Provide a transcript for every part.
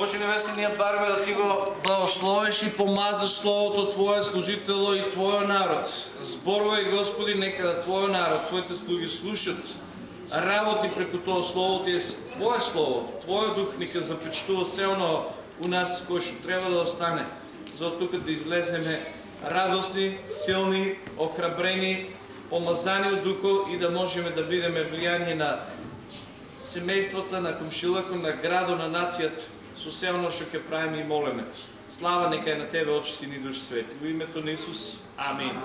Боже небесен, ние бараме да ти го благословиш и помазаш Словото Твое служитело и Твоя народ. Зборувай, Господи, нека да Твоя народ, Твоите слуги слушат работи преко това Слово Ти е Твое Слово, Твоя Дух нека запечатува селно у нас, кой ще трябва да остане. За тук да излеземе радостни, силни, охрабрени, помазани от Духа и да можем да бидеме влияние на семействата, на комшилъка, на градо, на нацията. Со севно ще ке правим и молиме. Слава нека е на Тебе, Отче, Син и Душ Свети. Во името на Исус. Амин.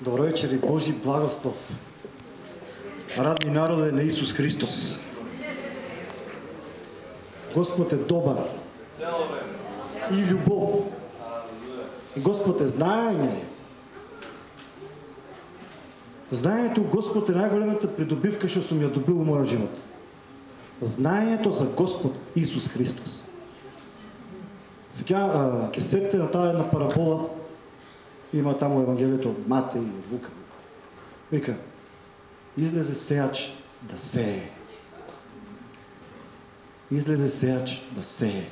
Добро вечер и Божи благослов. Радни народе на Исус Христос. Господ е време. и любов. Господ е знаење. Знанието Господ е най-големата придобивка, що съм я добил в моя живот. Знанието за Господ Исус Христос. Сега, а, ке сетте на тази една парабола, има там Евангелието от Матей и от Лука. Вика, излезе сеяч да сее. Излезе сеяч да сее.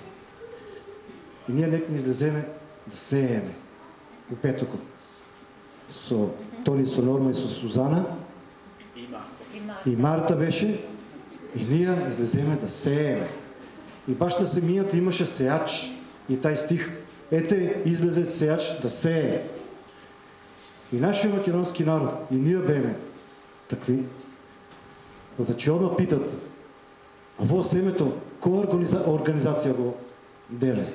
И ние нека излеземе да сееме. У петоко. Со Тони, со Норма и со Сузана. И Марта беше. И ние излеземе да сееме. И баш на семията имаше сеяч. И taj стих. Ете, излезе сеяч да сее. И нашия македонски народ, и ние беме такви. Значи одно питат, а во семето, која организа, организација го деле?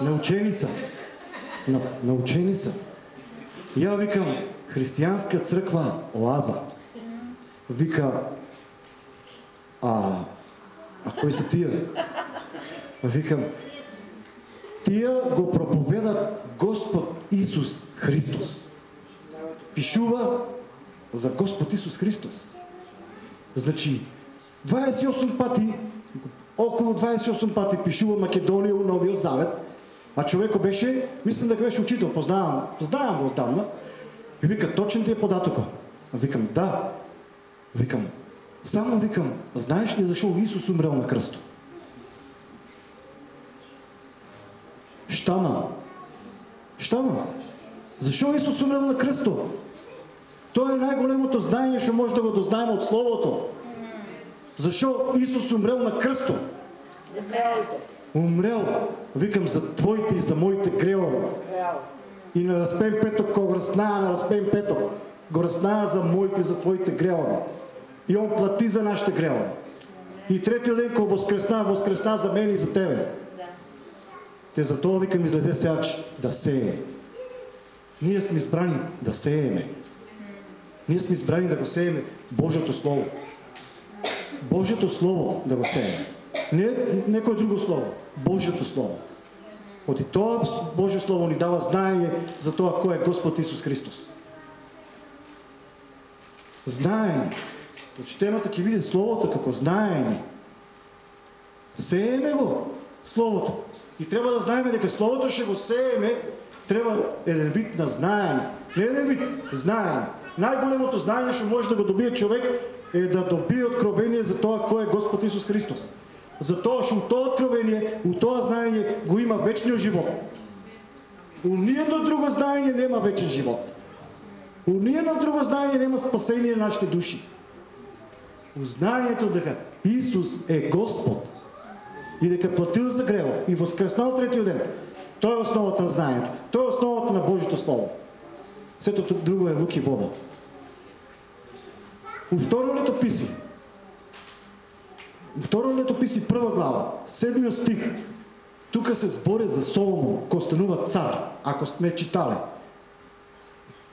Научени са. На, научени са. Я викам, християнска црква Лаза. Вика, а, а кои са тия? Викам, тия го проповедат Господ Исус Христос. Пишува за Господ Исус Христос. Значи, 28 пати, около 28 пати пишува Македония Новия Завет, а човеко беше, мислям дека беше учител, познавам, познавам го оттамна. И вика, точен ти е податоко. А викам, да. Викам, само викам, знаеш ли защо Исус умрел на кръсто? Штама. Штама. Защо Исус умрел на кръсто? То е най-големото знание, що може да го дознаем от Словото. Защо Исус умрел на кръсто? Умрел, викам, за твоите и за моите грехове. И на разпен петок, кога го разная на разпен петок, го разная за моите за твоите грехове. И Он плати за нашите грехове. И третия ден, кога възкресна, възкресна за мен и за тебе. Те за това викам излезе сяч да сее. Ние сме избрани да сееме. Ние сме избрани да го сееме Божието Слово. Божието Слово да го сееме. Не некое друго Слово. Божието Слово. Оти това Божие Слово ни дава знание за това кой е Господ Исус Христос. Знаење. Значи темата ќе биде Словото како знаење. Сееме го Словото. И трябва да знаеме дека Словото ще го сееме, трябва еден вид на знаење. Не еден вид, знаење. Най-големото знаење што може да го добие човек е да добие откровение за тоа кој е Господ Исус Христос. Затоа што тоа откровение, у тоа знаење го има вечниот живот. У ниедно друго знаење нема вечен живот. У ниедно друго знаење нема спасение на нашите души. У знаењето дека Исус е Господ и дека платил за грево и воскреснал третиот ден. Тоа е основата на знаењето. Тоа е основата на Божјото Слово. Сето друго е лук и вода. У второ летописи, Второ летописи прва глава, седмиот стих. Тука се збори за Соломон, кој станува цар, ако сме читале.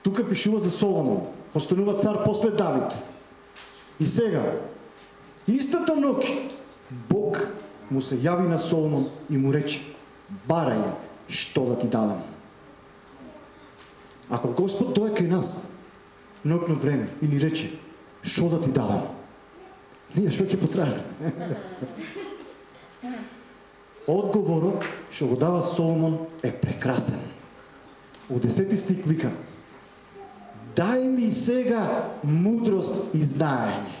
Тука пишува за Соломон, постанува цар после Давид. И сега, истата ноќ, Бог му се јави на Соломон и му рече, барај што да ти дадам. Ако Господ дое кај нас, ноќно време и ни рече, што да ти дадам, ние што ќе потребаме? Одговорот што го дава Соломон е прекрасен. У 10 стих вика Дај ми сега мудрост и знаење.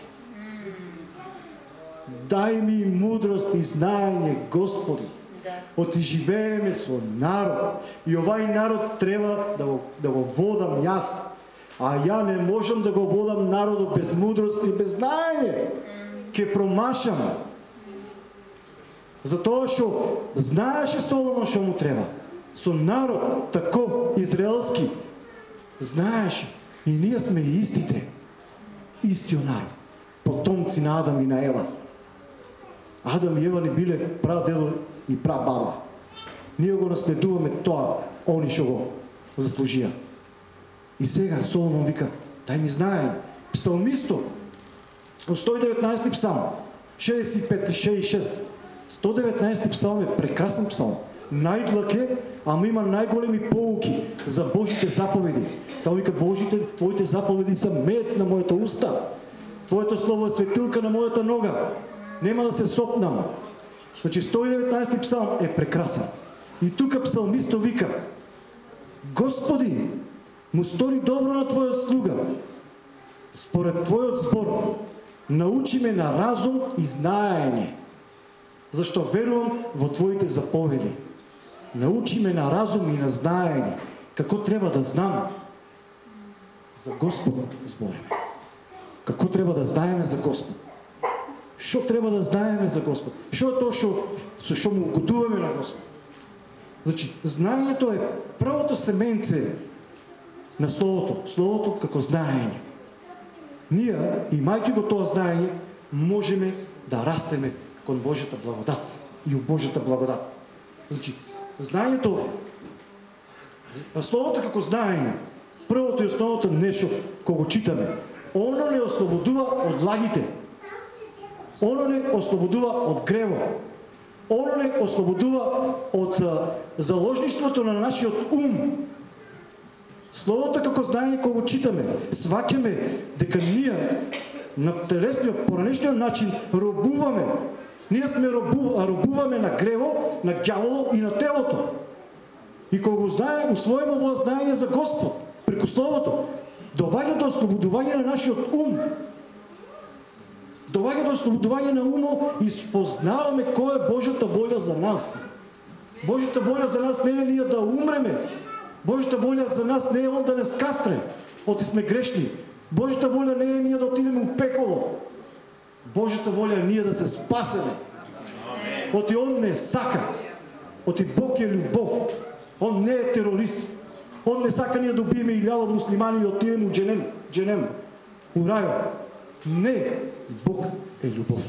Дај ми мудрост и знаење, Господи. Да. Оти живееме со народ и овај народ треба да го, да го водам јас. А ја не можам да го водам народот без мудрост и без знаење. Ке промашам. Затоа што знаеше Соломон што му треба. Со народ таков израелски знаеше и ние сме истите. Истиот народ. Потомци на Адам и на Ева. Адам и Ева не биле прадедо и прабаба. Ние го наследуваме тоа, они што го заслужија. И сега Соломон вика, дај ми знае. Псалмисто, у 119 псалм, 65 и 66. 119 псалм е прекрасен псалм. Најдлъг е, ама има најголеми поуки за Божите заповеди. Тоа вика, Божите, Твоите заповеди са мед на моята уста. Твоето слово е светилка на моята нога. Нема да се сопнам. Значи 119 псалм е прекрасен. И тука псалмисто вика, Господи, му стори добро на Твојот слуга. Според Твојот збор, научи ме на разум и знаење. Зашто верувам во Твоите заповеди. Научи ме на разум и на знаење. Како треба да знам за Господ збориме. Како треба да знаеме за Господ. Што треба да знаеме за Господ? Што е тоа што со што му угодуваме на Господ? Значи, знаењето е првото семенце на Словото. Словото како знаење. Ние, имајќи го тоа знаење, можеме да растеме кон Божјата благодат и у Божјата благодат. Значи, знаењето, Словото како знаење, првото и основното нешто кога читаме, оно не ослободува од лагите. Оно не ослободува од грево. Оно не ослободува од заложништвото на нашиот ум. Словото како знаење кога го читаме, сваќаме дека ние на телесниот, поранешниот начин робуваме. Ние сме робу, робуваме на грево, на ѓаволо и на телото. И кога го знае, усвоиме во знаење за Господ, преку Словото, доваѓа до ослободување на нашиот ум. Доваѓа до ослободување на умо и спознаваме која е Божјата волја за нас. Божјата волја за нас не е ние да умреме. Божјата волја за нас не е он да не скастре, оти сме грешни. Божјата волја не е ние да отидеме у пеколо. Божјата волја е ние да се спасеме. Оти он не сака. Оти Бог е љубов. Он не е терорист. Он не сака ние да убиеме илјада муслимани и да отидеме у дженем, дженем, у рајот. Не, Бог е љубов.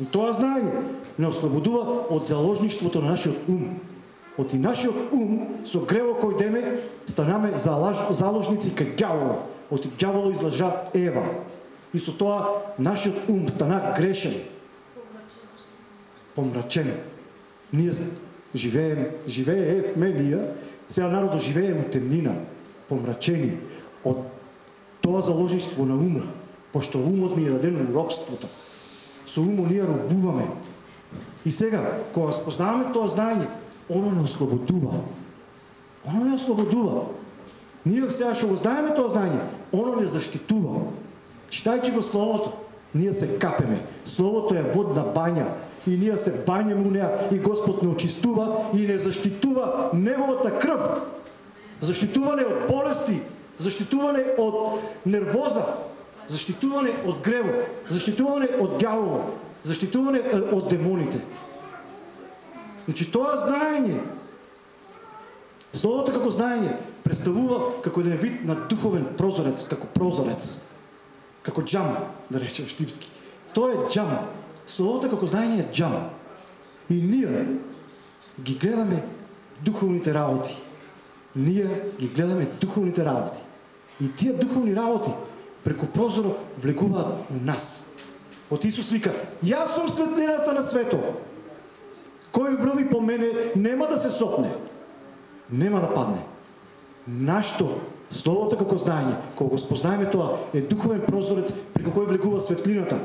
И тоа знаење не ослободува од заложништвото на нашиот ум. Од и нашиот ум со грево кој деме станаме залаж, заложници кај ѓаволо. Од и ѓаволо излажа Ева. И со тоа нашиот ум стана грешен, помрачен. Ние живеем, живеевме ние, сега народот живее у темнина, помрачени од тоа заложништво на умот, пошто умот ни е даден у робството. Со умот ние робуваме. И сега, кога спознаваме тоа знаење, оно не ослободува. Оно не ослободува. Ние сега што го знаеме тоа знаење, оно не заштитува. Читајќи го Словото, ние се капеме. Словото е водна бања и ние се бањаме у неа и Господ не очистува и не заштитува неговата крв. Заштитуване од болести, заштитуване од нервоза, заштитуване од грево, заштитуване од ѓаволо, заштитуване од демоните. Значи тоа знаење, Словото како знаење представува како еден вид на духовен прозорец, како прозорец, како джам, да речем штипски. Тоа е джам. Словото како знаење е джам. И ние ги гледаме духовните работи. Ние ги гледаме духовните работи. И тия духовни работи преку прозоро влегуваат у нас. От Исус вика, јас сум светлината на светот. Кој врви по мене нема да се сопне. Нема да падне. Нашто Словото како знаење, кога го спознаеме тоа, е духовен прозорец преку кој влегува светлината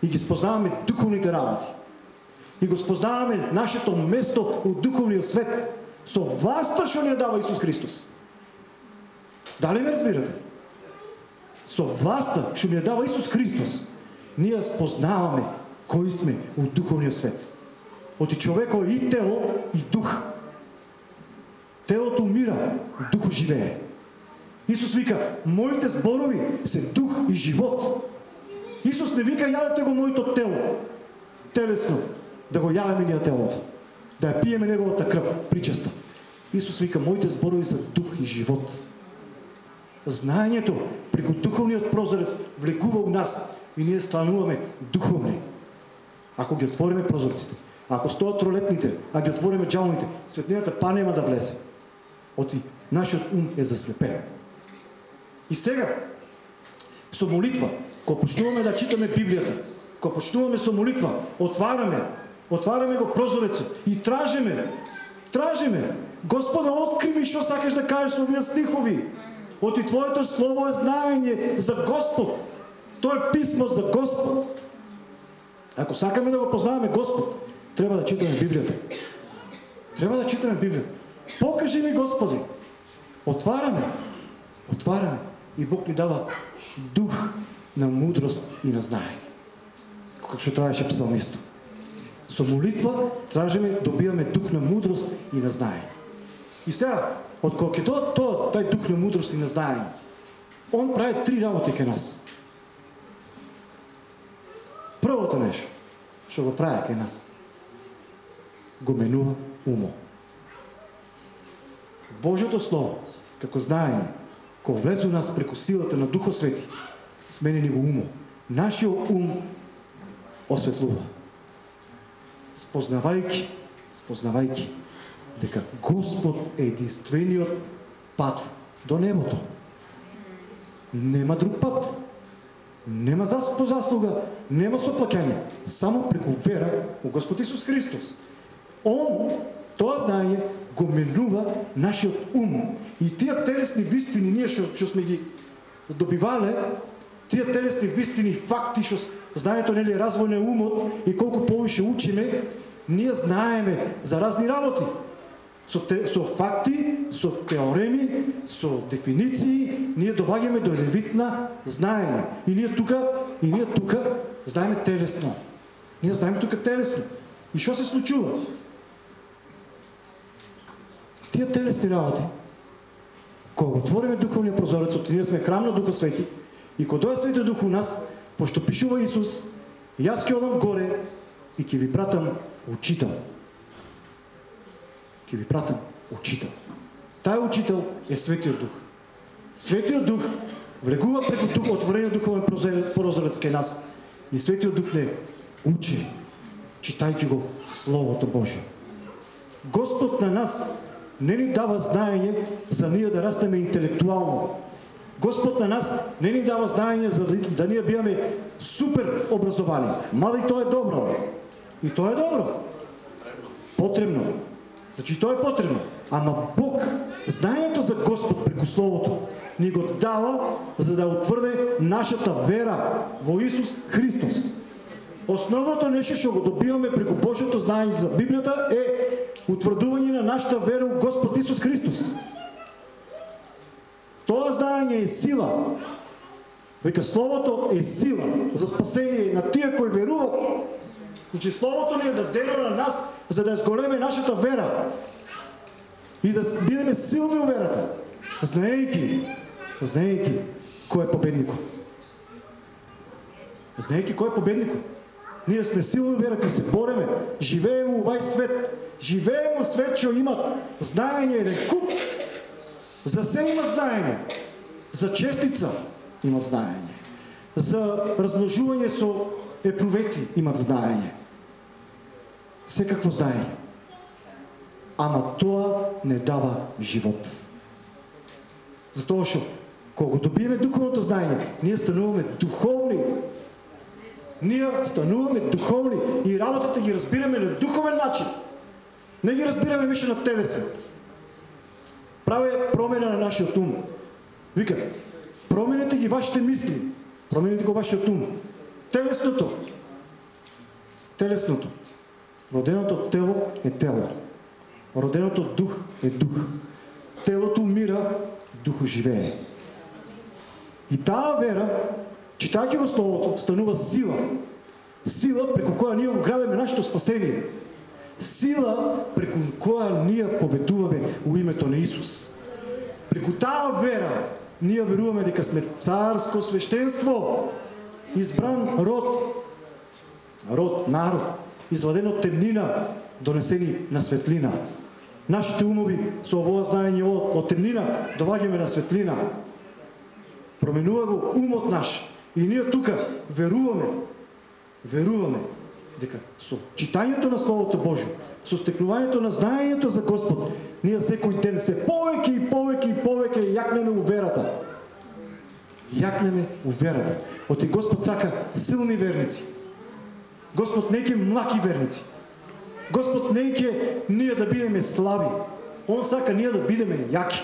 и ги спознаваме духовните работи. И го спознаваме нашето место у духовниот свет со власта што ни дава Исус Христос. Дали ме разбирате? Со власта што ни дава Исус Христос. ние спознаваме кои сме от духовния свет. Оти човеко е и тело, и дух. Телото умира, духо живее. Исус вика, моите зборови се дух и живот. Исус не вика, ядете го моето тело. Телесно. Да го ядеме ние телото. Да я пиеме неговата кръв, причеста. Исус вика, моите зборови са дух и живот. Знанието, преко духовният прозорец, влекува у нас и ние стануваме духовни. Ако ги отвориме прозорците, ако стоят ролетните, а ги отвориме джалните, светлината па нема да влезе. Оти нашият ум е заслепен. И сега, со молитва, кога почнуваме да читаме Библията, кога почнуваме со молитва, отваряме, отваряме го прозорецот и тражиме, тражиме, Господа, откри ми што сакаш да кажеш со овие стихови. Оти Твоето Слово е знаење за Господ. То е писмо за Господ. Ако сакаме да го познаваме Господ, трябва да читаме Библията. Трябва да читаме Библията. Покажи ми, Господи. Отваряме. Отваряме. И Бог ни дава дух на мудрост и на знание. Како што траеше псалмисто. Со молитва тражиме, добиваме дух на мудрост и на знание. И сега, отколко е тоа, тоа, тај дух на мудрост и на знание, он прави три работи кај нас. Првото нешто, што го прави кај нас, го менува умо. Божиото Слово, како знаеме, кога влезе у нас преко силата на Духо Свети, смени ни го умо. Нашиот ум осветлува. Спознавајки, спознавајки дека Господ е единствениот пат до небото. Нема друг пат. Нема заслуга, нема соплакање, само преку вера у Господ Исус Христос. Он, тоа знание, го менува нашиот ум. И тие телесни вистини, ние што сме ги добивале, тие телесни вистини, факти, што знанието нели е развој на умот и колку повише учиме, ние знаеме за разни работи. Со, те, со факти, со теореми, со дефиниции, ние доваѓаме до вид на. И ние тука, и ние тука знаеме телесно. Ние знаеме тука телесно. И што се случува? Тия телесни работи, кога отвориме духовния прозорец, от ние сме храм на Духа Свети, и кога дойде Светия Дух у нас, пошто пишува Исус, и аз ке одам горе и ке ви пратам учител. Ке ви пратам учител. Taj учител е Светиот Дух. Светиот Дух влегува преко дух, отворения духовен прозорец кај нас. И Светиот Дух не учи, читайки го Словото Божие. Господ на нас не ни дава знаење за ние да растеме интелектуално. Господ на нас не ни дава знаење за да, да ние биваме супер образовани. Мали тоа е добро. И тоа е добро. Потребно. Значи тоа е потребно. Ама Бог, знанието за Господ преко Словото, ни го дава, за да утвърде нашата вера во Исус Христос. Основното нещо, што го добиваме преко Божието знаење за Библията е утвърдување на нашата вера у Господ Исус Христос. Тоа знаење е сила. Века Словото е сила за спасение на тия кои веруват. Значи Словото ни е дадено на нас, за да изголеме нашата вера. И да бидеме силни у верата. Знаейки, знаейки кој е победникот. Знаейки кој е победникот. Ние сме силни верата се бореме. Живееме у овај свет. Живееме у свет што имат знаење еден куп. За се имат знаење. За честица имат знаење. За размножување со епрувети имат знаење. Секакво знаење. Ама тоа не дава живот. Затоа што кога добиеме духовното знаење, ние стануваме духовни. Ние стануваме духовни и работата ги разбираме на духовен начин. Не ги разбираме више на телесен. Праве промена на нашиот ум. Вика, променете ги вашите мисли, променете го вашиот ум. Телесното. Телесното. Роденото тело е тело. Роденото дух е дух. Телото умира, духо живее. И таа вера читайки го Словото, станува сила. Сила, преко која ние го грабиме нашето спасение. Сила, преко која ние победуваме у името на Исус. Преко таа вера, ние веруваме дека сме царско свещенство, избран род, род, народ, изваден од темнина, донесени на светлина. Нашите умови со овоа знаење од, од темнина доваѓаме на светлина. Променува го умот наш. И ние тука веруваме, веруваме дека со читањето на Словото Божјо, со стекнувањето на знаењето за Господ, ние секој ден се повеќе и повеќе и повеќе јакнеме у верата. Јакнеме у верата. Оти Господ сака силни верници. Господ не ќе млаки верници. Господ не ќе ние да бидеме слаби. Он сака ние да бидеме јаки.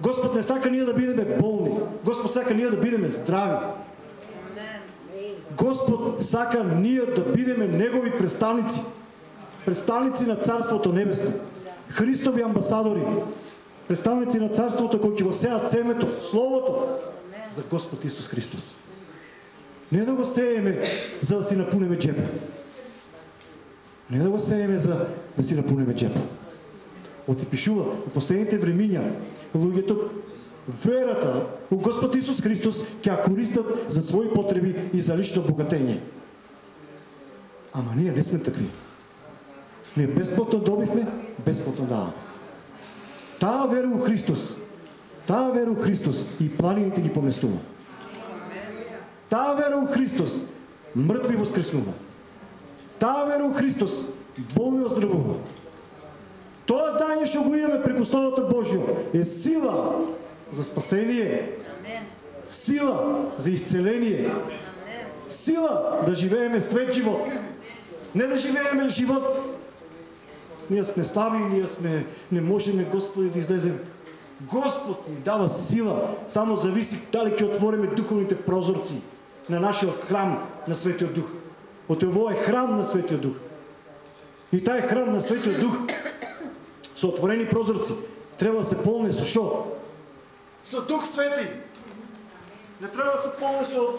Господ не сака ние да бидеме болни. Господ сака ние да бидеме здрави. Господ сака ние да бидеме Негови представници. Представници на Царството Небесно. Христови амбасадори. Представници на Царството кои ќе го сеат семето, Словото за Господ Исус Христос. Не да го сееме за да си напунеме джепа. Не да го сееме за да си напунеме джепа. Оти пишува, в последните времиња, луѓето верата у Господ Исус Христос ќе користат за своји потреби и за лично богатење. Ама ние не сме такви. Ние бесплатно добивме, бесплатно даваме. Таа вера у Христос, таа вера у Христос и планините ги поместува. Таа вера у Христос мртви воскреснува. Таа вера у Христос болни оздравува. Тоа знаење што го имаме преку Словото Божјо е сила за спасение, сила за исцеление, сила да живееме свет живот. Не да живееме живот ние сме слаби, ние сме, не можеме, Господи, да излезем. Господ ни дава сила, само зависи дали ќе отвориме духовните прозорци на нашия храм на Светия Дух. От ово е храм на Светия Дух. И тая храм на Светия Дух со отворени прозорци трябва да се полне со шо? Со Дух Свети. Не трябва да се полне со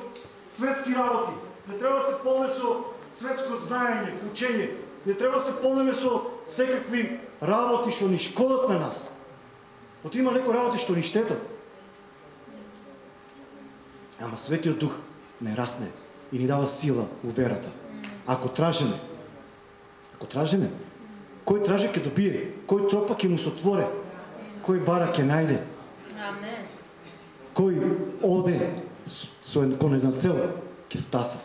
светски работи. Не трябва да се полне со светско знаење, учење. Не трябва да се полнеме со секакви работи што ни шкодат на нас. От има леко работи што ни штетат. Ама Светиот Дух не расне и ни дава сила у верата. Ако тражиме, ако тражиме, кој тражи ќе добие, кој тропа ќе му се отворе, кој бара ќе најде. Амен. Кој оде со кон една цел ќе стаса.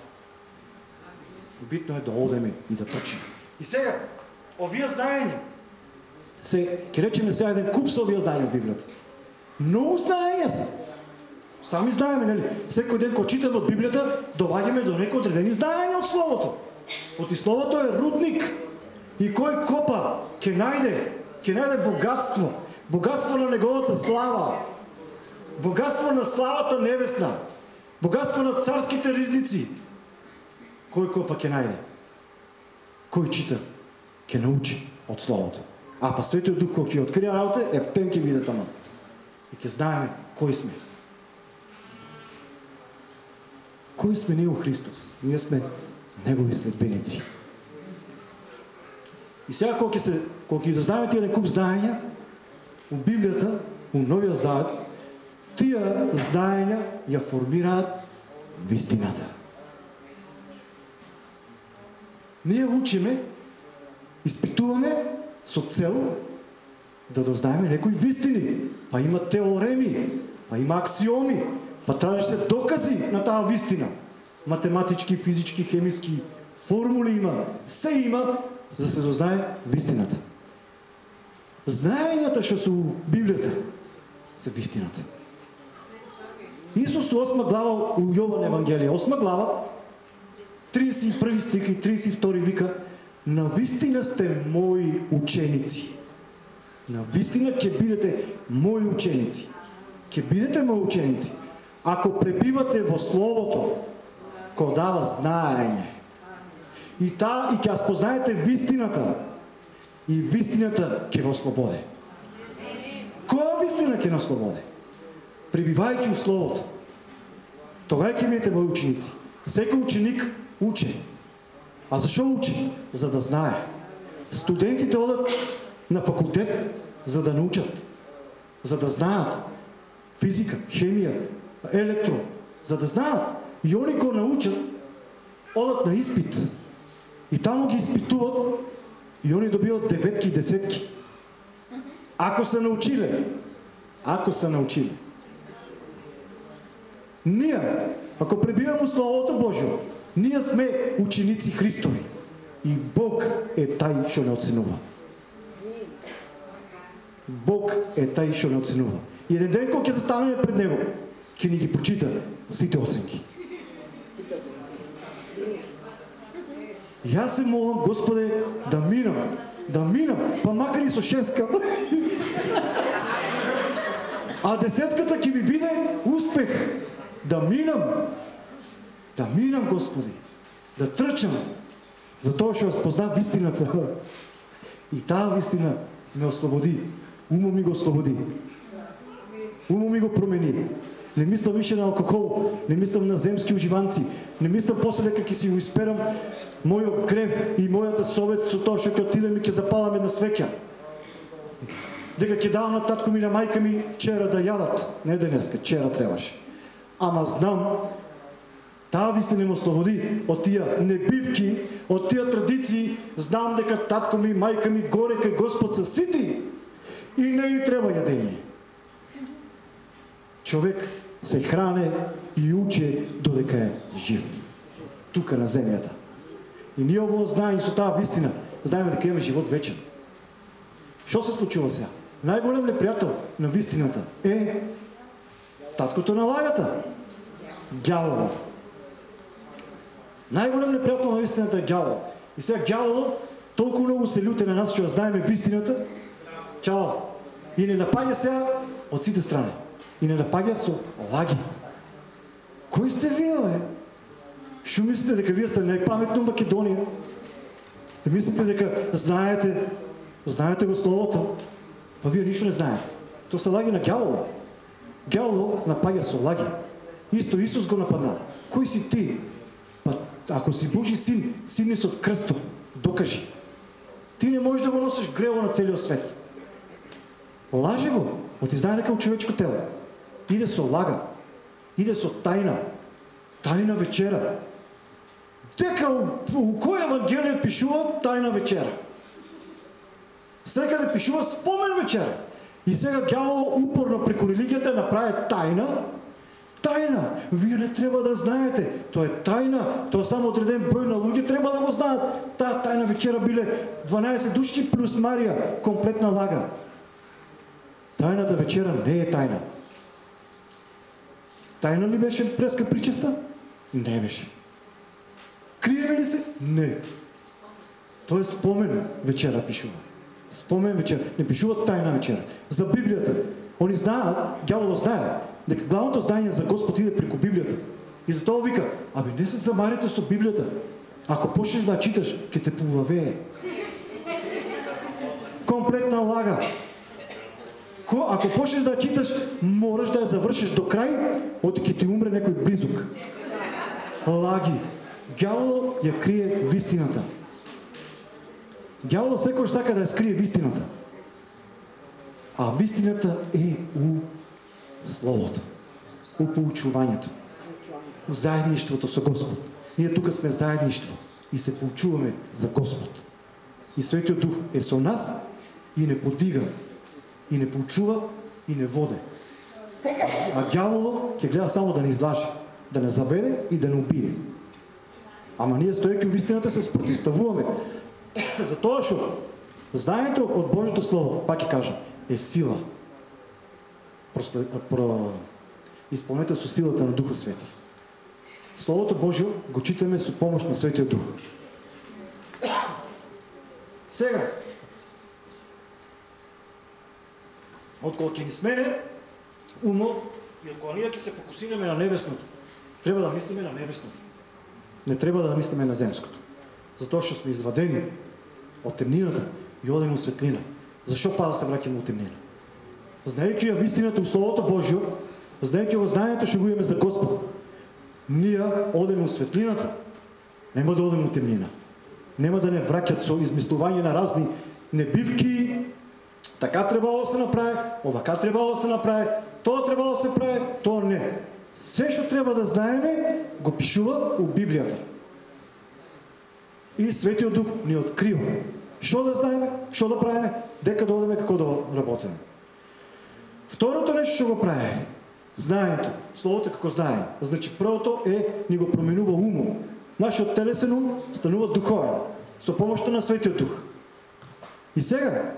Битно е да одеме и да трчиме. И сега, овие знаења, се, ќе речеме сега еден куп со овие знаења во Библијата. Многу знаења се. Сами знаеме, нели? Секој ден кога читаме од Библијата, доваѓаме до некои одредени знаења од Словото. Оти Словото е рудник. И кој копа, ќе најде, ќе најде богатство. Богатство на неговата слава. Богатство на славата небесна. Богатство на царските ризници. Кој копа ќе најде? Кој чита? Ќе научи од Словото. А па Светиот Дух кој ќе открие работа, е тен ќе биде таму. И ќе знаеме кои сме. Кои сме ние у Христос? Ние сме Негови следбеници. И сега ќе се кога ќе дознаеме тие куп знаења у Библијата, у Новиот Завет, тие знаења ја формираат вистината. Ние учиме, испитуваме со цел да дознаеме некои вистини. Па има теореми, па има аксиоми, па тражи се докази на таа вистина. Математички, физички, хемиски формули има, се има, за да се дознае вистината. Знаењата што се у Библијата се вистината. Исус у 8 глава у Јован Евангелие, 8 глава, 31 стих и 32 вика, на вистина сте мои ученици. На вистина ќе бидете мои ученици. Ќе бидете мои ученици. Ако пребивате во Словото, кој дава знаење. И та и ќе спознаете вистината. И вистината ќе го слободе. Која вистина ќе нас слободе? Пребивајќи у Словото. Тогава ќе бидете мои ученици. Секој ученик учи. А защо учи? За да знае. Студентите одат на факултет, за да научат. За да знаят физика, хемия, електро. За да знаят. И они го научат, одат на изпит. И там ги изпитуват и они добиват деветки и десетки. Ако са научили. Ако са научили. Ние, ако пребиваме Словото Божие, ние сме ученици Христови. И Бог е taj, що не оценува. Бог е taj, що не оценува. И един ден, когато ќе застанеме пред Него, ќе ни ги прочита сите оценки. И аз се молам, Господе, да минам, да минам, па макар и со шестка. А десетката ќе ми биде успех. Да минам, да минам, Господи, да трчам, затоа што спознав вистината. И таа вистина ме ослободи. Умо ми го ослободи. Умо ми го промени. Не мислам више на алкохол, не мислам на земски уживанци, не мислам после дека ќе си го исперам мојот грев и мојата совест со тоа што ќе отидем и ќе запаламе на свеќа. Дека ќе давам на татко ми на мајка ми чера да јадат, не денеска, чера требаше. Ама знам Таа вистина ме ослободи од тия небивки, од тия традиции. Знам дека татко ми, мајка ми горе кај Господ се сити и не им треба јадење. Човек се хране и учи додека е жив. Тука на земјата. И ние ово знаеме со таа вистина, знаеме дека имаме живот вечен. Што се случува сега? Најголем непријател на вистината е таткото на лагата. Гјаволот. Най-голем неприятел на истината е гявол. И сега гявол толкова много се люте на нас, че знаеме вистината. Чао. И не напаѓа сега от сите страни. И не напаѓа со лаги. Кои сте вие, бе? Шо мислите дека вие сте најпаметно Македонија? Да мислите дека знаете, знаете го Словото, па вие нищо не знаете. То се лаги на гявола. Гявол напаѓа со лаги. Исто Исус го нападна. Кој си ти ако си Божи син, син си от кръсто, докажи. Ти не можеш да го носиш грево на целия свет. Лаже го, оти знае дека у човечко тело. Иде со лага, иде со тајна, тајна вечера. Дека у, у кој Евангелие пишува тајна вечера? Секаде пишува спомен вечера. И сега гјавол упорно преку религията направи тајна, тайна. Вие не трябва да знаете. То е тайна. То е само отреден брой на луѓе трябва да го знаят. Та тайна вечера биле 12 души плюс Мария. Комплетна лага. Тайната вечера не е тайна. Тайна ли беше преска причеста? Не беше. Криеме ли се? Не. Той е спомен вечера пишува. Спомен вечера. Не пишува тайна вечера. За Библията. Они знаят, дяволът знае, дека главното знание за Господ иде преку Библията. И затоа вика, абе не се замарите со Библията. Ако почнеш да читаш, ќе те полавее. Комплетна лага. Ако почнеш да читаш, мораш да я завършиш до край, от ќе ти умре некој близук. Лаги. Гјавол ја крие вистината. Гјавол секој сака да ја скрие вистината. А вистината е у Словото, у поучувањето, у заедништвото со Господ. Ние тука сме заедништво и се поучуваме за Господ. И Светиот Дух е со нас и не подига, и не поучува, и не воде. А дяволо ќе гледа само да не излаже, да не заведе и да не убие. Ама ние стоејќи у вистината се спротиставуваме. Затоа што знанието од Божието Слово, пак ќе кажа, е сила. Про... Изпълнете со силата на Духа Свети. Словото Божие го читаме с помощ на Светия Дух. Сега, отколко ќе ни смене умо и ако ние ќе се фокусираме на небесното, трябва да мислиме на небесното. Не трябва да мислиме на земското. Затоа што сме извадени от темнината и одем у светлина. Защо пада се враќаме у темнина? Знаејќи ја вистината у Словото Божјо, знаејќи го знанието што го имаме за Господ, ние одеме у светлината, нема да одеме у темнина. Нема да не враќат со измислување на разни небивки, така требало да се направи, овака требало да се направи, тоа требало да се прави, тоа не. Се што треба да знаеме, го пишува у Библијата. И Светиот Дух ни открива. Што да знаеме, што да правиме, дека да одеме како да работиме. Второто нещо што го прави, знанието, словото како знае. Значи првото е ни го променува умом. Нашиот телесен ум станува духовен со помощта на Светиот Дух. И сега,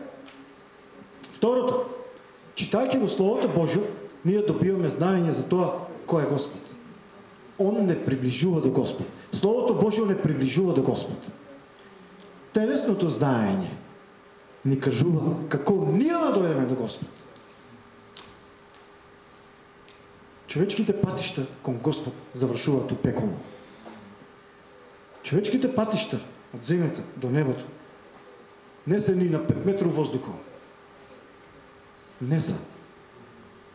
второто, читајќи го Словото Божјо, ние добиваме знаење за тоа кој е Господ. Он не приближува до Господ. Словото Божјо не приближува до Господ. Телесното знаење ни кажува како ние да дојдеме до Господ. Човечките патишта кон Господ завршуваат у пеколо. Човечките патишта от земята до небото не са ни на 5 метров въздуха. Не са.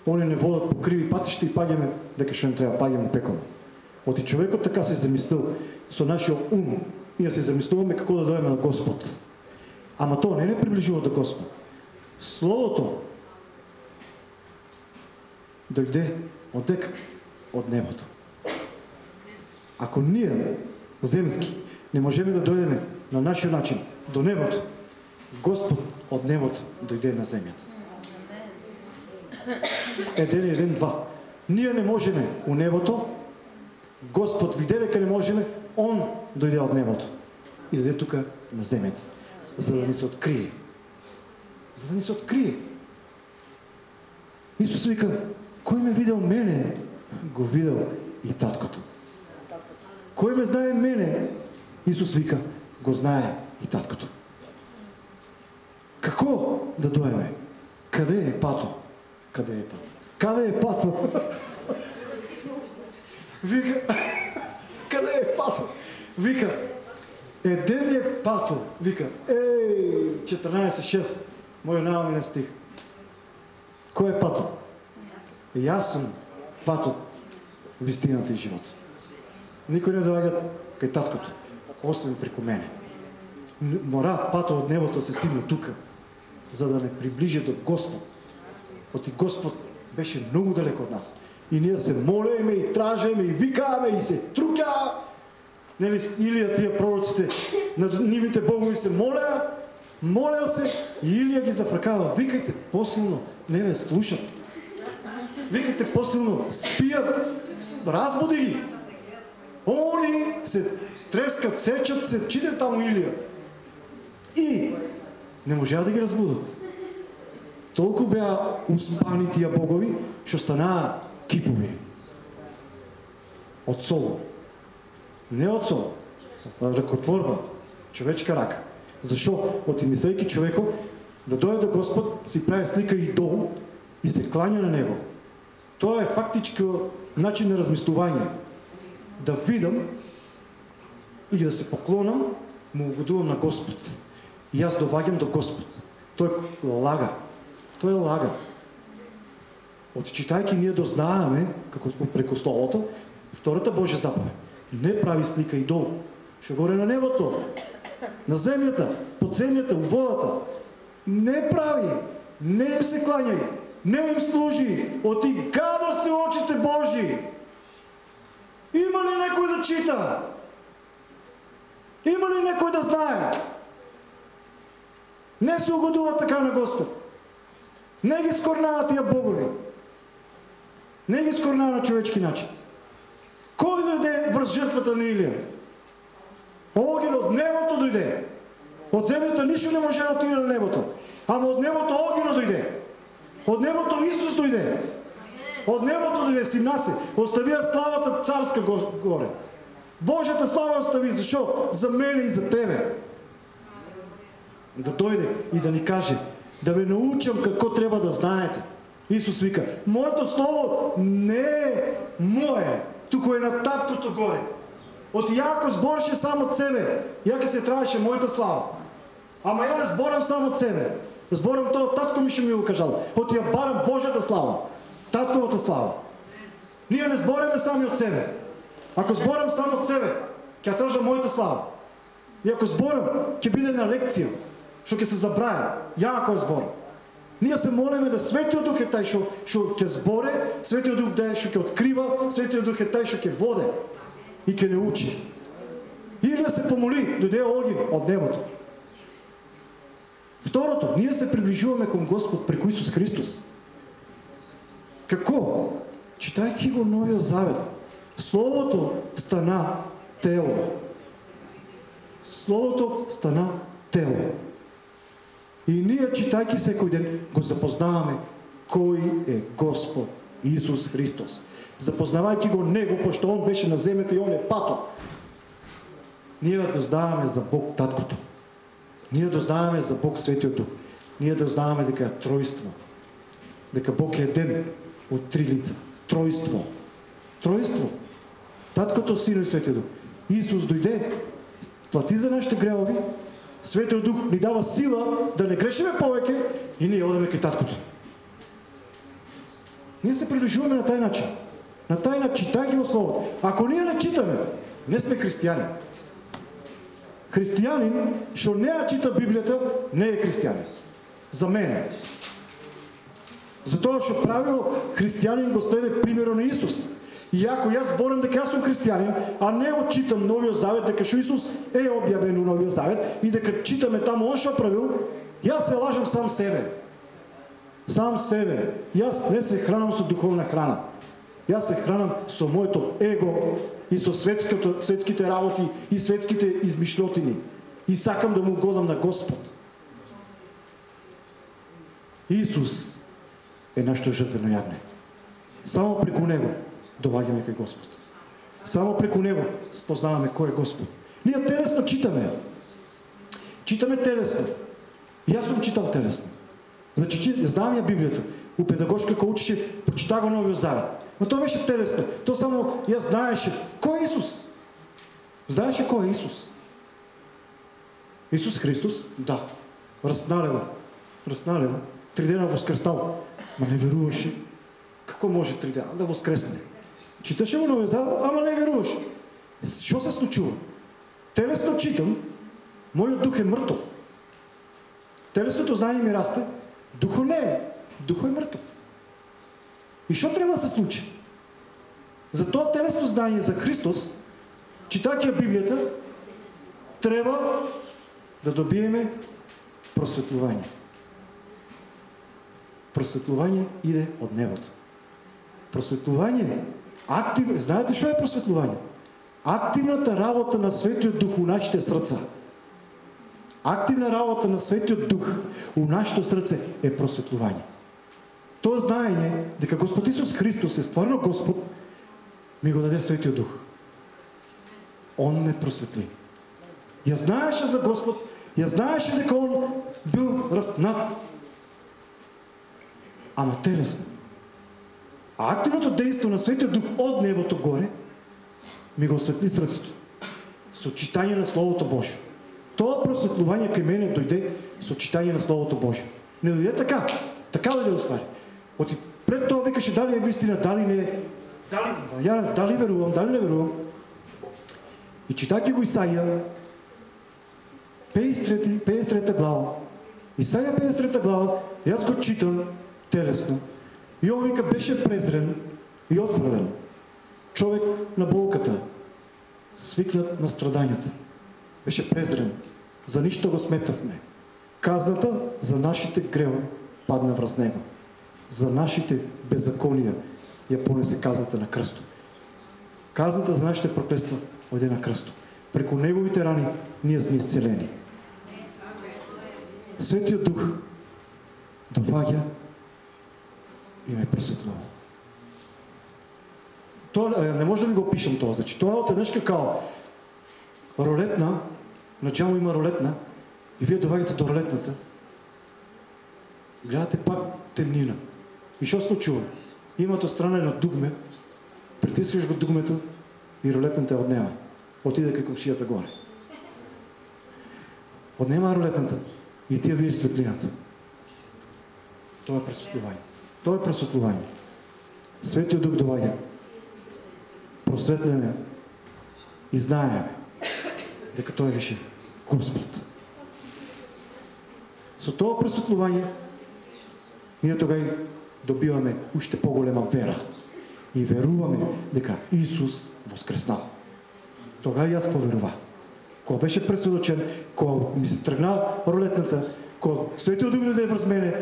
Они не водат по криви патища и пагаме, дека што не треба, пагаме пекола. Оти човекот така се замислил со нашиот ум да се замислуваме како да дојдеме на Господ. Ама тоа не не приближува до Господ. Словото дојде одек од небото. Ако ние, земски, не можеме да дојдеме на нашиот начин до небото, Господ од небото дојде на земјата. Еден, еден, два. Ние не можеме у небото, Господ виде дека не можеме, Он дојде од небото и дојде тука на земјата, за да ни се открие. За да ни се открие. Исус вика, кој ме видел мене, го видел и таткото. Кој ме знае мене, Исус вика, го знае и таткото. Како да доеме? Каде е пато? Каде е пато? Каде е пато? Вика, каде е пато? Вика, еден е пато. Вика, ей, 14.6, мој наоменен стих. Кој е пато? И аз съм патот, вистината и живота. Никой не доаѓа кај таткото, освен преку мене. Мора пато од небото се сигне тука, за да не приближи до Господ. Оти Господ беше многу далеко од нас. И ние се молеме и тражеме и викаме и се труќа. Нели Илија тие пророците на нивите богови се молеа, молеа се и Илија ги зафракава. Викајте посилно, не ве слушат. Викайте по-силно, спият, разбуди ги. Они се трескат, сечат се, чите там Илия. И не можа да ги разбудат. Толку беа успани тия богови, што станаа кипови. Од сол. Не од сол. Ръкотворба. Човечка рака. Зашо? Оти мислейки човекот да дојде до Господ, си прави слика и долу и се кланя на него. Тоа е фактички начин на размислување. Да видам и да се поклонам, му угодувам на Господ. И аз доваѓам до Господ. Тој лага. Тој лага. Отчитајќи ние дознаеме, како преку Словото, втората Божја заповед. Не прави слика и долу. Што горе на небото, на земјата, под земјата, у водата. Не прави. Не им се кланяј не им служи, оти гадости очите Божи. Има ли некој да чита? Има ли некој да знае? Не се угодува така на Господ. Не ги скорнава тия богови. Не ги скорнава на човечки начин. Кой дойде връз жертвата на Илия? Огън от небото дойде. От земята нищо не може да отиде на небото. Ама от небото огън дойде. От небото Исус дойде. От небото дойде Симнасе. Оставя славата царска горе. Божията слава остави. Защо? За мене и за тебе. Да дойде и да ни каже, да ви научам какво трябва да знаете. Исус вика, моето слово не е мое, тук е на таткото горе. От яко сбореше само от себе, яке се трябваше моята слава. Ама я не сборам само от себе. Зборам тоа, татко ми ще ми го кажал. От ја барам Божјата слава. Татковата слава. Ние не збореме сами от себе. Ако зборам само од себе, ќе тржам моята слава. И ако зборам, ќе биде на лекција, што ќе се забраја. Ја ако зборам. Ние се молиме да Светиот Дух е тај што што ќе зборе, Светиот Дух да е што ќе открива, Светиот Дух е тај што ќе воде и ќе не учи. Илија се помоли, дојде огин од небото. Второто, ние се приближуваме кон Господ преку Исус Христос. Како? Читајќи го Новиот Завет, Словото стана тело. Словото стана тело. И ние, читайки секој ден, го запознаваме кој е Господ Исус Христос. Запознавајќи го Него, пошто Он беше на земята и Он е пато. Ние да дознаваме за Бог Таткото. Ние да дознаваме за Бог Светиот Дух. Ние да дознаваме дека е тројство. Дека Бог е еден од три лица. Тројство. Тројство. Таткото, Сино и Светиот Дух. Исус дојде, плати за нашите гревови, Светиот Дух ни дава сила да не грешиме повеќе и ние одеме кај таткото. Ние се приближуваме на тај начин. На тај начин, читајќи го Словото. Ако ние не читаме, не сме христијани. Христијанин што не ја чита Библијата, не е христијанин. За мене. Затоа што правило христијанин го следе примерот на Исус. И ако јас зборам дека јас сум христијанин, а не го читам Новиот Завет, дека што Исус е објавен у Новиот Завет и дека читаме таму он што правил, јас се лажам сам себе. Сам себе. Јас не се хранам со духовна храна. Јас се хранам со моето его и со светското, светските работи и светските измишлотини. И сакам да му годам на Господ. Исус е нашето жртвено јагне. Само преку Него доаѓаме кај Господ. Само преку него спознаваме кој е Господ. Ние телесно читаме. Читаме телесно. Јас сум читал телесно. Значи, знам ја Библијата. У педагошка кој учеше, прочита го Новиот Завет. Но тоа беше телесно. Тоа само јас знаеше кој е Исус. Знаеше кој е Исус. Исус Христос, да. Разналева. Разналева. Три дена воскрестал. Ма не веруваше. Како може три дена да воскресне? Читаше Новия Завет, ама не веруваш. Що се случува? Телесно читам, моят дух е мъртъв. Телесното знание ми расте, духо не е. Духо е мъртъв. И що трябва да се случи? За това телесно знание за Христос, читайки Библията, трябва да добиеме просветлование. Просветлование иде от небото. Просветлование Актив... Знаете що е просветлование? Активната работа на Светиот Дух у нашите срца. Активна работа на Светиот Дух у нашето срце е просветлование. То знаење дека Господ Исус Христос е стварно Господ, ми го даде Светиот Дух. Он ме просветли. Ја знаеше за Господ, ја знаеше дека Он бил разнат. Ама телесно. А активното действо на Светия Дух от небото горе ми го осветли срцето. С читание на Словото Божие. Това просветлование към мене дойде с читание на Словото Божие. Не дойде така. Така дойде Оспари. От пред това викаше дали е вистина, дали не е. Дали, я, дали верувам, дали не верувам. И читайки го Исаия, 53, 53 глава. Исаия 53 глава, и аз го читам телесно. Он вика беше презрен и отвърлен. Човек на болката, свикнат на страданията. Беше презрен. За нищо го сметавме. Казната за нашите грева падна враз него. За нашите беззакония я понесе казната на кръсто. Казната за нашите проклества оде на кръсто. Преко неговите рани ние сме изцелени. Светият Дух довага и ме просветлува. То, не може да ви го опишем това. Значи, това е от една као. Ролетна, начало има ролетна и вие довагате до ролетната. Гледате пак темнина. И що случва? Имате страна на дугме, притискаш го дугмето и ролетната отнема. Отиде към комшията горе. Отнема ролетната и ти я видиш светлината. Това е пресветлование. То е просветлование. Светиот Дух доваѓа. Просветлене и знаеме дека Той беше Господ. Со тоа пресветлување ние тогава добиваме уште поголема вера и веруваме дека Исус воскреснал. Тогава и аз поверува. Кога беше пресведочен, кога ми се тръгна рулетната, кога Светиот Дух даде врз мене,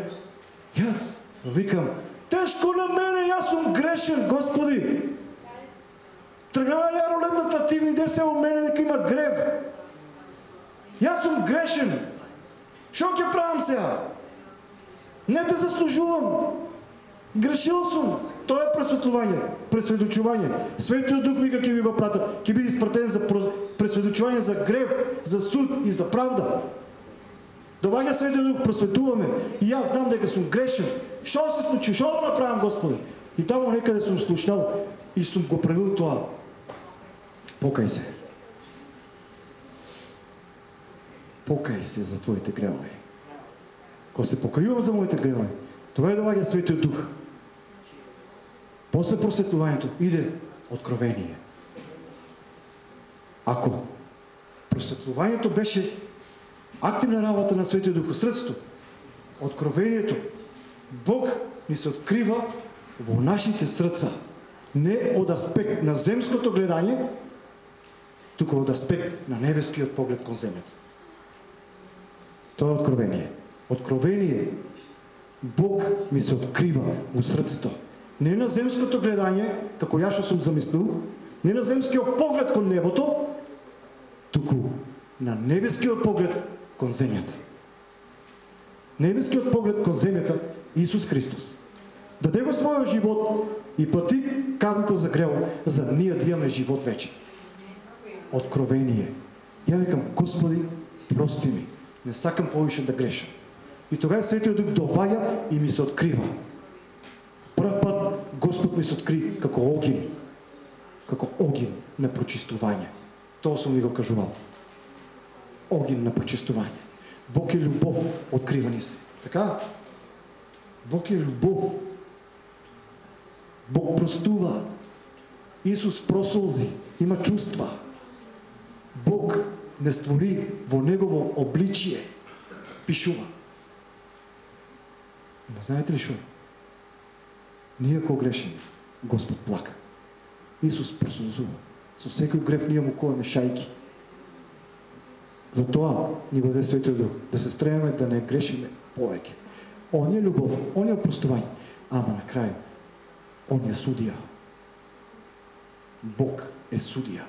аз викам, тежко на мене, аз съм грешен, Господи! Тръгнава я рулетната, ти виде се у мене дека има грев. Аз съм грешен. Що ќе правам сега? Не те заслужувам. Грешил съм. То е пресветлование, пресведочувание. Светиот Дух вика ќе ви го прата. Ќе биде изпратен за пресведочувание за грев, за суд и за правда. Доваѓа Светиот Дух, просветуваме. И аз знам дека съм грешен. Що се случи? Що да направам, Господи? И там некъде съм слушнал и съм го правил това. Покай се. Покай се за твоите грехове. Ако се покаювам за моите грехове, това е доваѓа Светиот Дух. После просветлувањето иде откровение. Ако просветлувањето беше активна работа на Светиот Дух срцето, откровението, Бог ни се открива во нашите срца. Не од аспект на земското гледање, туку од аспект на небескиот поглед кон земјата. Тоа е откровение. Откровение. Бог ми се открива во срцето. Не на земското гледање, како ја што сум замислил, не на земскиот поглед кон небото, туку на небескиот поглед кон земјата. Небескиот поглед кон земјата Исус Христос. Даде го својот живот и плати казната за грево, за ние да имаме живот вече. Откровение. Ја викам, Господи, прости ми. Не сакам повише да греша. И тогава Светиот Дух доваѓа и ми се открива. Прв път Господ ми се откри како огин, како огин на прочистување. Тоа сум ви го кажувал. Огин на прочистување. Бог е любов, открива ни се. Така? Бог е любов. Бог простува. Исус просолзи, има чувства. Бог не створи во Негово обличие. Пишува. Но знаете ли шо? Ние ако грешим, Господ плака. Исус просълзува. Со секој греф ние му коваме шајки. Затоа ни го даде Светиот Дух, да се стремаме да не грешиме повеќе. Он е любов, он е опростување, ама на крај, он е судија. Бог е судија.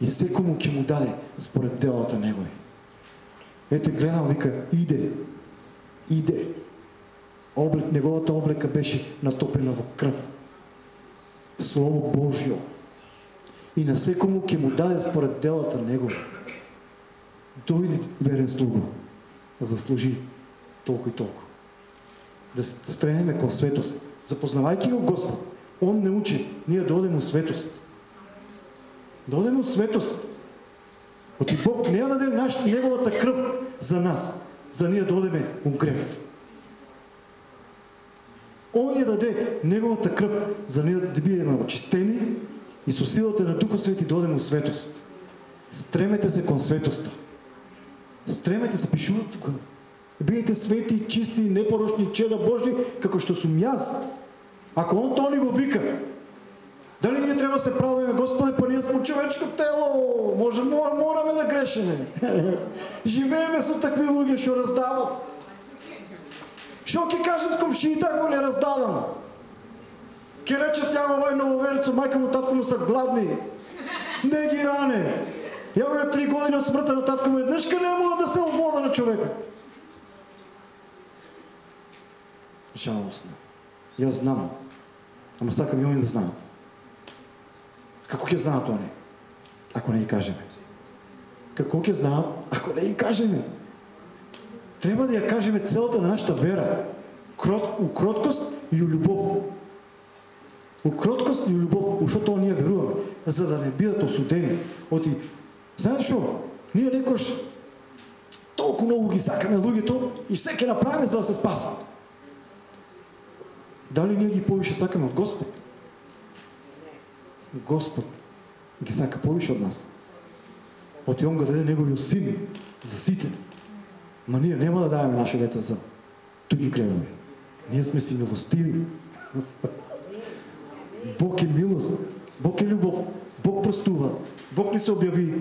И секому ќе му даде според делата негови. Ете, гледам, вика, иде, иде, облик, неговата облека беше натопена во кръв. Слово Божио. И на секому ќе му даде според делата негови. Дойди, верен слуго, заслужи толкова и толкова. Да стремеме кон светост. Запознавайки го Господ, Он не учи, ние да одем у светост. Да одем у светост. Оти Бог не даде наш, Неговата кръв за нас, за ние да одеме у грев. Он я даде Неговата кръв, за да бидеме очистени и со силата на Духа Свети да одеме у светост. Стремете се кон светоста. Стремете се, пишува тук. Бидете свети, чисти, непорочни, чеда Божи, како што сум јас. Ако Он то ни го вика, дали ние трябва да се правиме, Господи, па ние сме човечко тело, може, мораме да грешиме. Живееме со такви луѓе што раздават. Що ќе кажат комшиите, ако не раздадам? Ке речат ја овај нововерецо, майка му, татко му са гладни. Не ги ране. Ја го три години от смртта на татко му, еднъжка не мога да се вода на човека. Жалостно. Јас знам. Ама сакам и да знаат. Како ќе знаат они? Ако не ги кажеме. Како ќе знаат, ако не ги кажеме? Трябва да я кажем целата на нашата вера. Крот, у кроткост и у любов. У кроткост и у любов, защото ние веруваме, за да не бидат осудени. Оти, знаете що? Ние лекош толкова много ги сакаме луѓето и всеки направиме за да се спасат. Дали ние ги повише сакаме от Господ? Господ ги сака повише од нас. Оти он го даде неговиот син за сите. Ма ние нема да даваме наше дете за туги кревови. Ние сме си милостиви. Бог е милост. Бог е любов. Бог простува. Бог ни се обяви.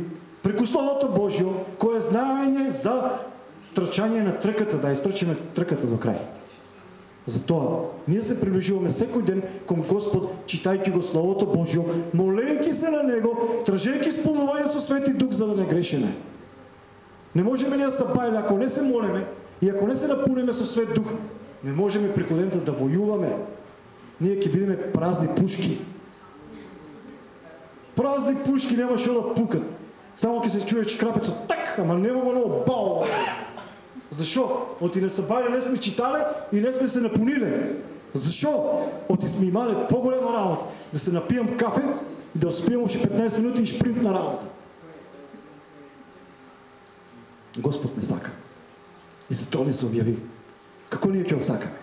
Преку Словото Божјо, кое знаење за трчање на трката, да изтрчиме трката до крај. Затоа, ние се приближуваме секој ден кон Господ, читајќи го Словото Божјо, молејќи се на Него, тражејќи сполнување со Свети Дух за да не грешиме. Не можеме ние да се бајле, ако не се молиме и ако не се напунеме со Свет Дух, не можеме преку дената да војуваме. Ние ќе бидеме празни пушки. Празни пушки нема што да пукат. Само ќе се чуе крапецот так, ама нема оно бау. Зашо? Оти не събали не сме читали и не сме се напунили. Защо? Оти сме имали по-голема работа. Да се напием кафе да успеем още 15 минути и шпринт на работа. Господ не сака. И за това ни се обяви. Какво ние ќе сакаме?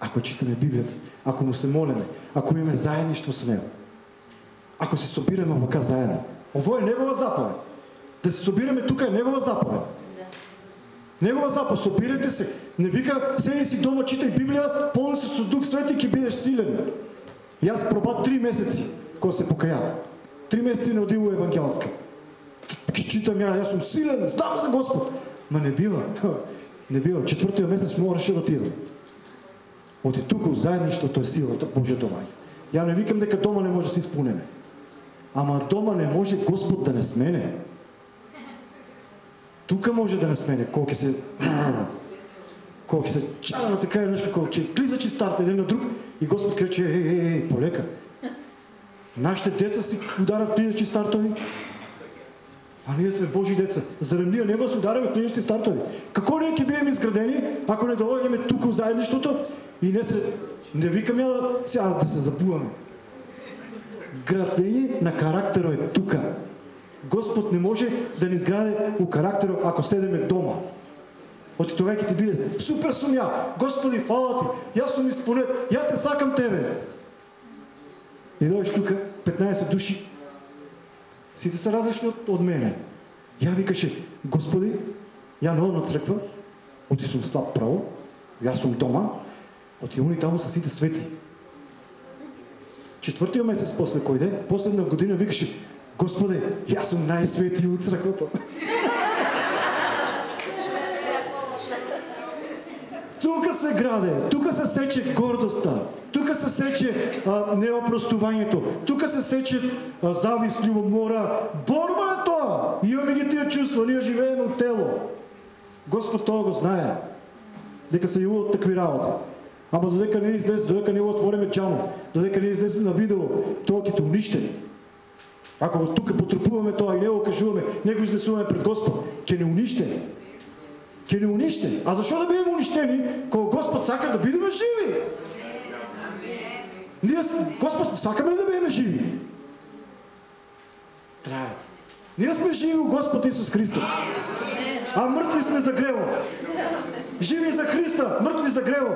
Ако читаме Библията, ако му се молиме, ако имаме заедниštvo с Него, ако се собираме вака заедно. Ово е Негова заповед. Да се собираме тук е Негова заповед. Негова заповед, собирайте се. Не вика, седи си дома, читай Библия, пълни се с Дух Свети, ке бидеш силен. И аз проба три месеци, кога се покаява. Три месеци не отиво евангелска. Читам я, аз съм силен, знам за Господ. Ма не бива. Не бива. Четвъртия месец можеше да отида. Оти тук заеднищото е силата Божия дома. Я не викам дека дома не може да се изпълнеме. Ама дома не може Господ да не смене. Тук може да не смене, колко се... колко се чана така и нещо, колко че клизачи старта един на друг и Господ кричи, ей, ей, ей, полека. Нашите деца си ударят клизачи стартови. А ние сме Божи деца. Заради ние нема се ударяме клизачи стартови. Какво ние ке бием изградени, ако не долагаме тук в заеднищото и не се... Не викаме да сега да се забуваме. Градение на характера е тука. Господ не може да ни изгради у характера, ако седеме дома. Това ќе ти биде супер сум ја. Господи, фала ти. Јас сум изпълнет. Ја те сакам тебе. И дојдеш тука 15 души. Сите са различни од, од мене. Ја викаше, Господи, ја на црква, оти сум слаб право, јас сум дома, оти уни таму са сите свети. Четвртиот месец после кој де, последна година викаше, Господи, јас сум најсвети од црквата. Тука се граде, тука се сече гордоста, тука се сече а, тука се сече а, завист, мора. Борба е тоа! Имаме ги тия чувства, ние живееме от тело. Господ тоа го знае, дека се јуват такви работи. Ама додека не излезе, додека не отвориме чано, додека не излезе на видео, тоа ќе униште. Ако тук потрупуваме това и не го кажуваме, не го изнесуваме пред Господ, ќе не униште. Ќе не униште. А защо да бидем уништени, кога Господ сака да бидеме живи? Ние, Господ, сакаме ли да бидеме живи? Трябва. Ние сме живи у Господ Исус Христос. А мъртви сме за грево. Живи за Христа, мъртви за грево.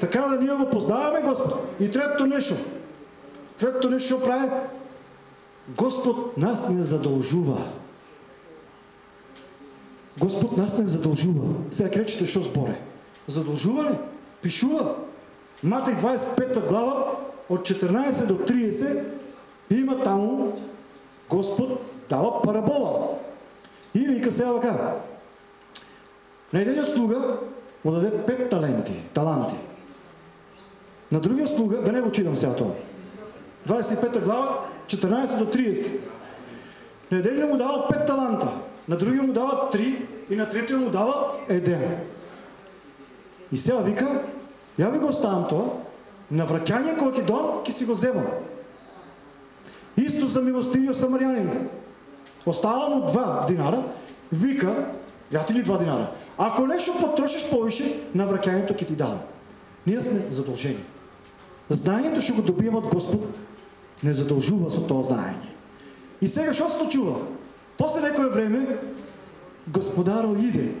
Така да ние го познаваме Господ. И третото нещо. Третото нещо що прави? Господ нас не задължува. Господ нас не задължува. Сега кречете, що сборе? Задължува ли? Пишува. Матей 25 глава от 14 до 30 има там Господ дава парабола. И вика сега вака. На един слуга му даде 5 таленти, таланти. На другия слуга, да не го читам сега това. 25 глава, 14 до 30. На един му дава 5 таланта, на другия му дава 3 и на третия му дава един. И сега вика, я ви го оставам това, на вракяния кой ке дом, ке си го взема. Исто за милостивия самарянин. Остава му 2 динара, вика, я ти ли 2 динара? Ако нещо потрошиш повече, на вракянието ке ти дадам. Ние сме задължени. Знанието ще го добием от Господ, не задължува со това знаење. И сега що се случува? После некое време господаро иде.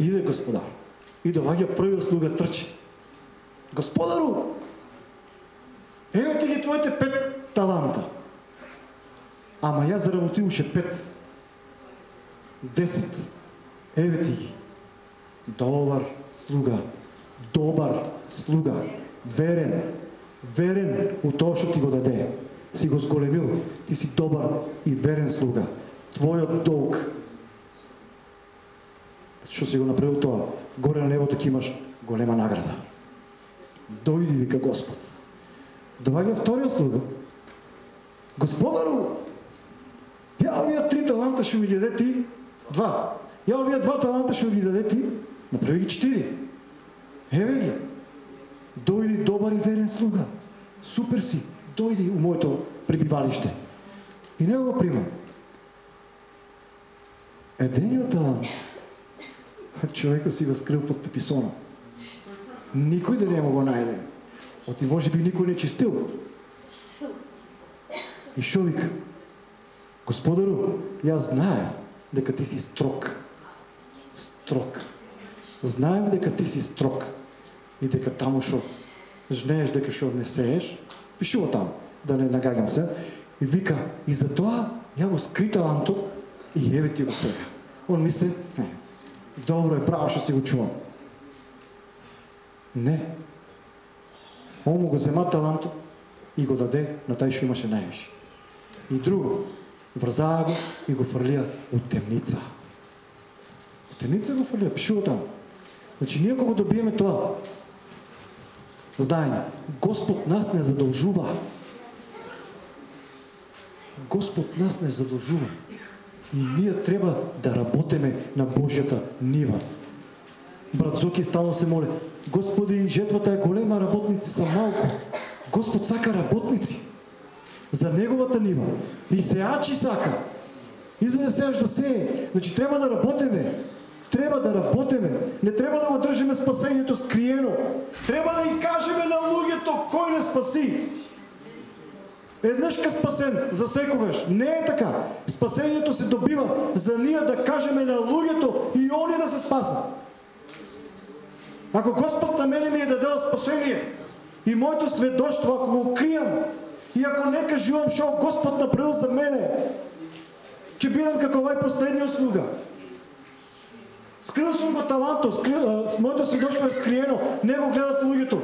Иде господар. И доваѓа првиот слуга трчи. Господару! Ево ти ги твоите пет таланта. Ама я заработил уште пет. Десет. Еве ти ги. Добар слуга. Добар слуга. Верен. Верен тоа што ти го даде. Си го зголемил. Ти си добар и верен слуга. Твојот долг што си го направил тоа, горе на небото ќе имаш голема награда. Дојди, вика Господ. Доаѓа вториот слуга. Господару, ја овие три таланта што ми даде ти, два. Ја овие два таланта што ги даде ти, направи ги четири. Еве ги. Добар и верен слуга. Супер си. Дојди у моето пребивалиште. И него го примам. Едениот талант човека си го скрил под теписона. Никой да не му го најде. Оти може би никой не чистил. И шо вика? Господару, знаев дека ти си строг. Строг. Знаев дека ти си строг. И дека таму шо жнееш дека шо не сееш, пишува таму, да не нагагам се. И вика, и за тоа ја го скри талантот и еве ти го сега. Он мисли, не, Добро е, право што си го чувам. Не. Он му го зема талантот и го даде на тај што имаше највише. И друго, врзаа го и го фрлија у темница. У темница го фрлија, пишува таму. Значи, ние кога добиеме тоа, знаење, Господ нас не задолжува. Господ нас не задолжува. И ние треба да работиме на Божјата нива. Брат Зоки стално се моле, Господи, жетвата е голема, работници са малко. Господ сака работници за неговата нива. И сеачи сака. И за да сееш да сее. Значи трябва да работиме. Трябва да работиме. Не трябва да го држиме спасението скриено. Трябва да и кажеме на луѓето кој не спаси. Еднъж ка спасен, за секогаш. Не е така. Спасението се добива за ние да кажеме на луѓето и они да се спасат. Ако Господ на мене ми е дадел спасение и моето сведоштво, ако го криям и ако не кажувам шо Господ направил за мене, ќе бидам како овај последниот слуга. Скрил сум го таланто, скрил, моето сведоштво е скриено, не го гледат луѓето.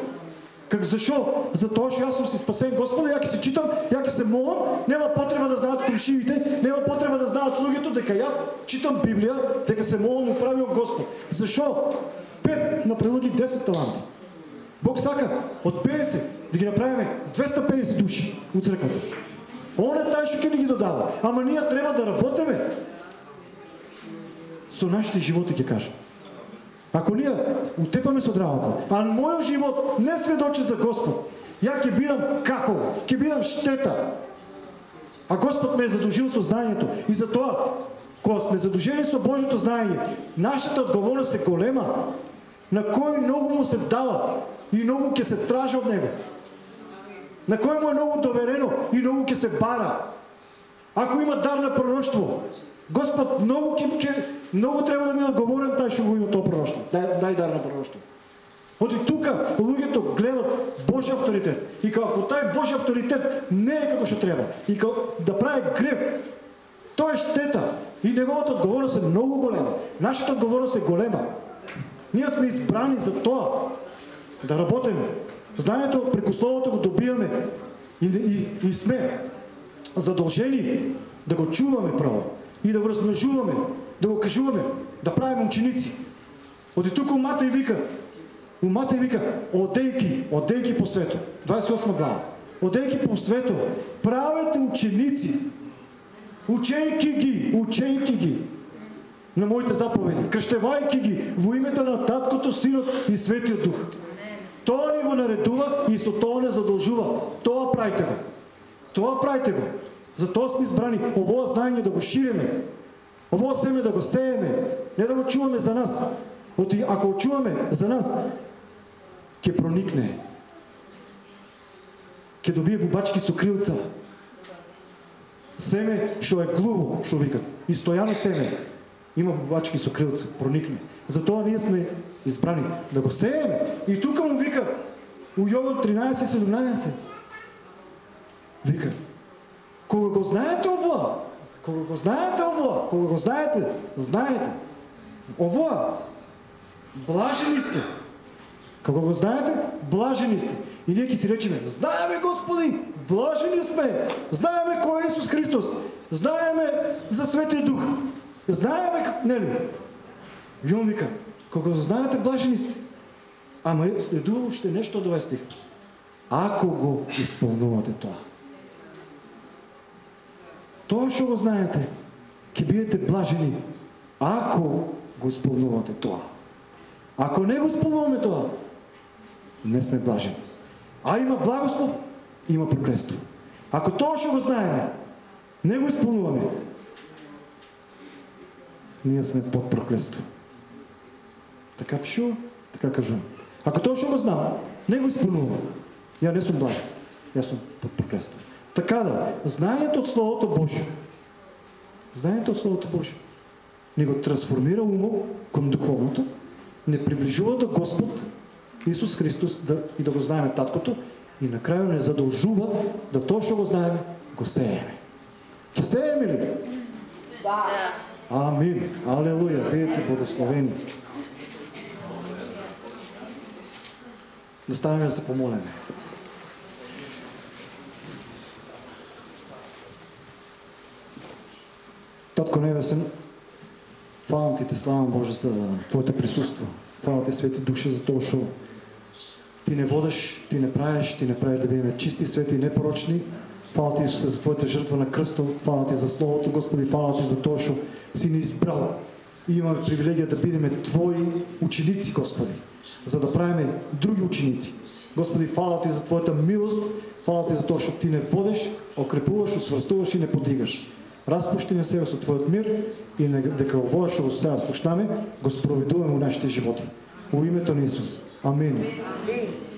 Как защо? Затоа што јас сум си спасен Господа, ја ќе се читам, ја ќе се молам, нема потреба да знаат комшиите, нема потреба да знаат луѓето дека јас читам Библија, дека се молам управиот Господ. Защо? Пет направи 10 таланти. Бог сака од 50 да ги направиме 250 души у црквата. Он е тај што ќе ни ги додава. Ама ние треба да работиме со нашите животи ќе кажам. Ако ние утепаме со драмата, а мојот живот не сведочи за Господ, ја ќе бидам како, ќе бидам штета. А Господ ме е задушил со знанието. И затоа, кога сме задушени со Божјото знаење, нашата одговорност е голема, на кој многу му се дава и многу ќе се тражи од него. На кој му е многу доверено и многу ќе се бара. Ако има дар на пророштво, Господ много, ке, много трябва да ми отговорен taj што го има тоа пророштво. Дај, дај дар на пророштво. Оти тука луѓето гледат Божи авторитет. И како тај Божи авторитет не е како што треба. И како да прави грев, тоа е штета. И неговата отговорност е много голема. Нашата отговорност е голема. Ние сме избрани за тоа да работиме. Знанието преку Словото го добиваме и, и, и сме задължени да го чуваме право и да го размножуваме, да го кажуваме, да правим ученици. От тук умата и вика, умата и вика, одейки, одейки по свето. 28 глава. Одейки по свето, правете ученици, учейки ги, учейки ги на моите заповеди, кръщевайки ги во името на Таткото, Синот и Светиот Дух. Тоа ни го наредува и со тоа не задолжува. Тоа правите го. Тоа правите го. Затоа сме избрани овоа знаење да го ширеме. Овоа семе да го сееме, не да го чуваме за нас. Оти ако го чуваме за нас, ќе проникне. Ќе добие бубачки со крилца. Семе што е глуво, што викат. И стојано семе. Има бубачки со крилца, проникне. Затоа ние сме избрани да го сееме. И тука му вика у Јован 13:17. Вика, го знаете ово? Кога го знаете ово? Кога го знаете? Знаете. Ово. Блажени сте. Кога го знаете? Блажени сте. И ние ки си речеме, знаеме Господи, блажени сме, знаеме кой е Исус Христос, знаеме за Светия Дух, знаеме, нели? И он вика, кога знаете, блажени сте. Ама следува още нещо до стих. Ако го изпълнувате това. Това ще го знаете. Ке биете блажени, ако го изпълнувате това. Ако не го изпълнуваме това, не сме блажени. А има благослов, има проклетство. Ако това ще го знаеме, не го изпълнуваме, ние сме под проклетство. Така пишу, така кажу. Ако ще го знам, не го изпълнувам. Я не съм блажен. Я съм под проклетство. Така да, знанието от Словото Божие. Знанието от Словото Божие. Ни го трансформира умо към духовното, не приближува до Господ Исус Христос да, и да го знаеме таткото и накрая не задължува да точно го знаеме, го сееме. Ке сееме ли? Да. Амин. Алелуя. Бидете благословени. Да станем да се помолиме. Татко Небесен, хвалям Ти те, слава Боже, за Твоето присъство. Хвала Ти, Свети Душе, за това, що Ти не водиш, Ти не правиш, Ти не правиш да бъдем чисти, свети и непорочни. Хвала Ти, за Твоята жертва на кръсто. Хвала Ти за Словото, Господи. Хвала Ти за това, що си ни избрал. И имаме привилегия да бъдем Твои ученици, Господи, за да правим други ученици. Господи, хвала Ти за Твоята милост. Хвала Ти за това, що Ти не водиш, укрепуваш, отсвърстуваш и не подигаш. Разпущи на себе со Твоят мир и дека овој што го сега слушнаме, го спроведуваме у нашите животи. У името на Исус. Амин. Амин.